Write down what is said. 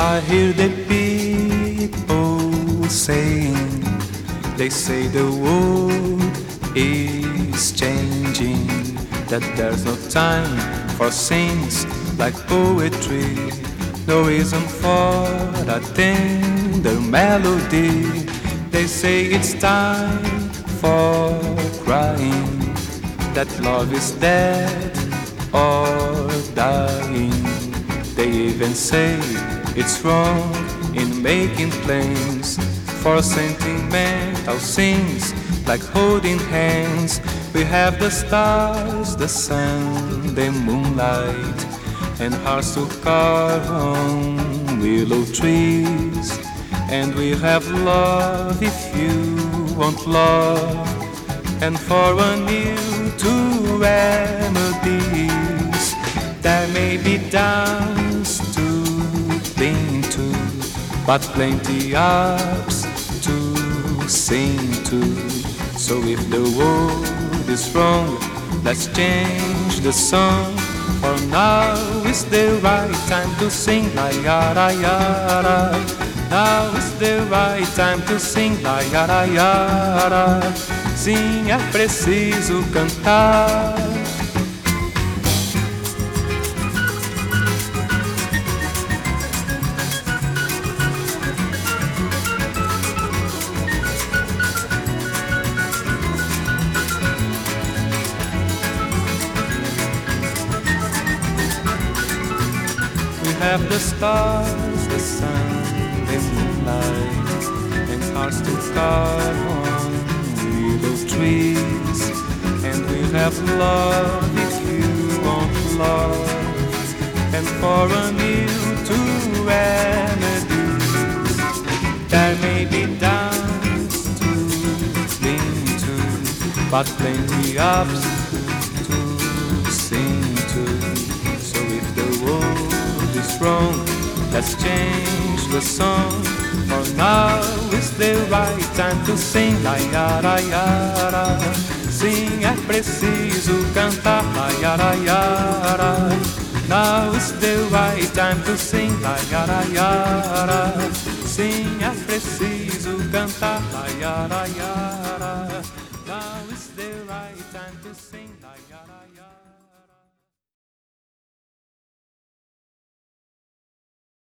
I hear oh the people saying, they say the world is changing, that there's no time for things like poetry, no reason for a tender melody. They say it's time for crying, that love is dead or dying. They even say it's wrong in making plans for sentimental things like holding hands. We have the stars, the sun, the moonlight, and hearts to carve on willow trees. And we have love if you want love, and for a new two remedies, that may be to cling to, but plenty ups to sing to. So if the world is wrong, let's change the song. For now is the right time to sing la yara yara. Now is the right time to sing la yara yara. Sim, é preciso cantar. Have the stars, the sun, the moonlight, and hearts to carve on willow trees. And we have love if you want love, and for a new two remedy. there may be dance to cling to, but plenty ups is wrong, let's change the song. For now is the right time to sing yara yara. Sim, é preciso cantar yara yara. Now is the right time to sing yara yara. Sim, é preciso cantar yara yara.